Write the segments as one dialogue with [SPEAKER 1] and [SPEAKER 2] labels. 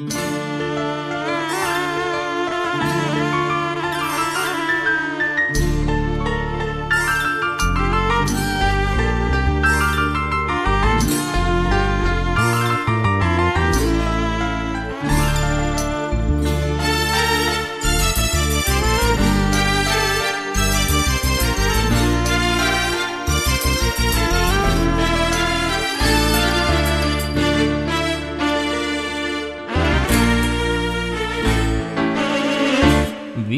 [SPEAKER 1] Música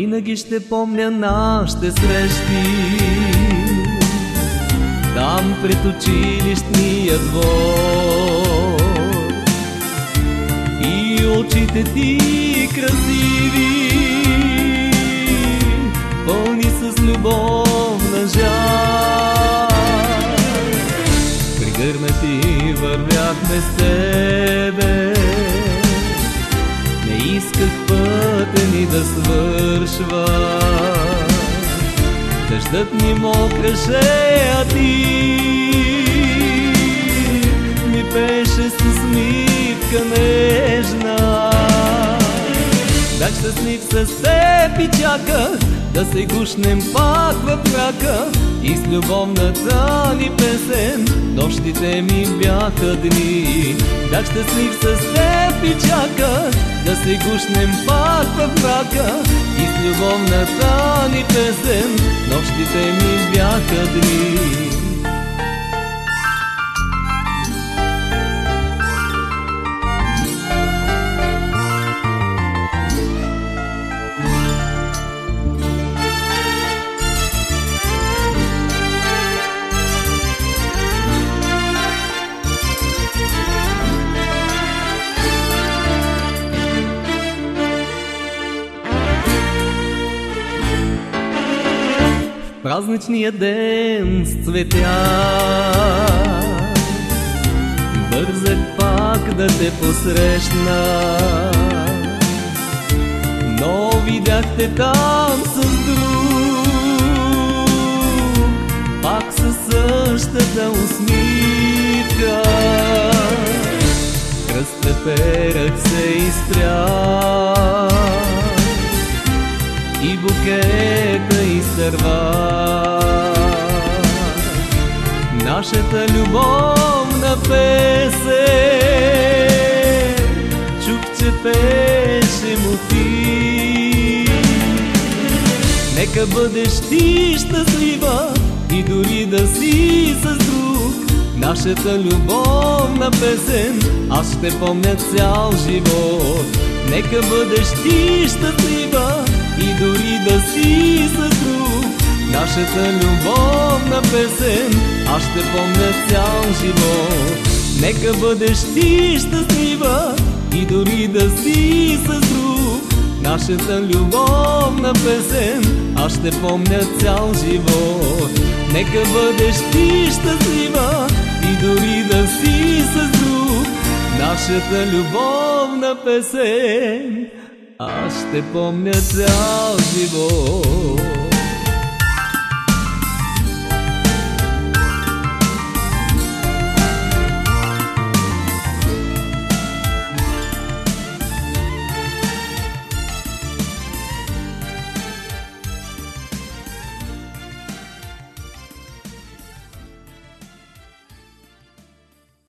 [SPEAKER 1] Винаги ще помня нашите срещи. Там пред училищния двор. И очите ти красиви Пълни с любовна жар. Пригърнати вървяхме с тебе Исках пътя ни да свършва. Дъждът ни мокраше, а ти. Ми пеше с усмивка нежна. Бях щастлив с теб и чаках Да се гушнем пак в мрака И с любовната ни песен Нощите ми бяха дни. Бях щастлив с теб и чаках Да се гушнем пак в мрака. И с любовната ни песен Нощите ми бяха дни празничния ден с цветя Бързах пак да те посрещна. Но видях те там с друг. Пак със същата усмивка. Разтеперах се и спрях и букета изтърва. Нашата любовна песен чух, че пеше мотив. Нека бъдеш ти щастлива и дори да си с друг. Нашата любовна песен аз ще помня цял живот. Нека бъдеш ти щастлива и дори да си с друг Нашата любовна песен аз ще помня цял живот. Нека бъдеш ти щастлива и дори да си с друг. Нашата любовна песен аз ще помня цял живот. Нека бъдеш ти щастлива и дори да си с друг. Нашата любовна песен аз ще помня цял живот